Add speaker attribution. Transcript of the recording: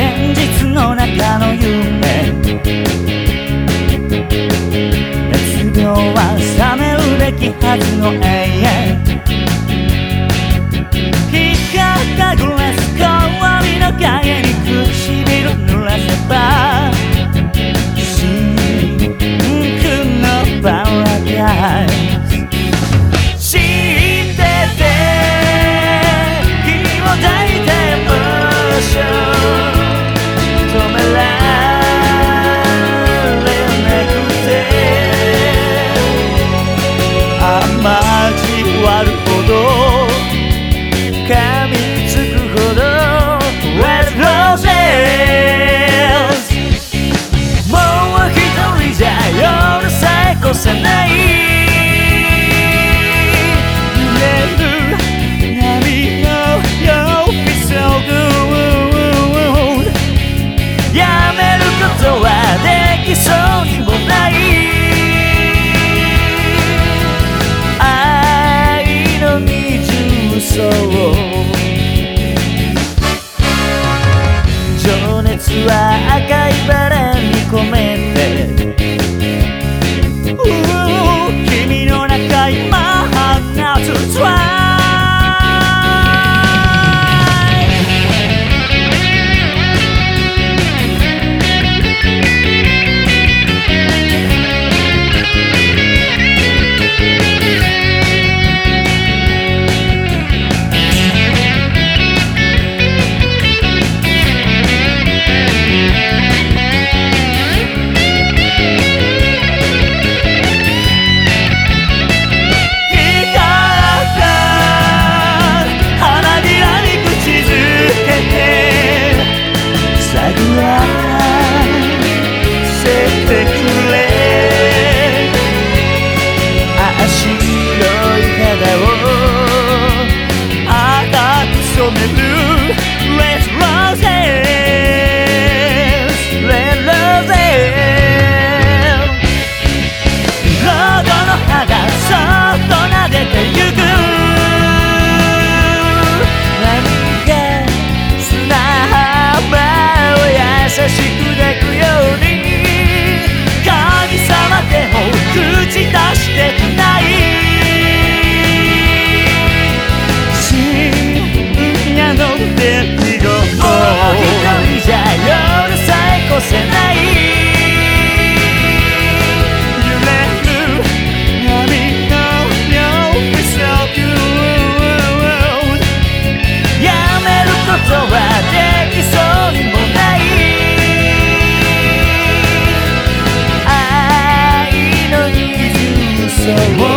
Speaker 1: 現実の中の夢。熱量は冷めるべきはずの絵は赤いバラ me blue. away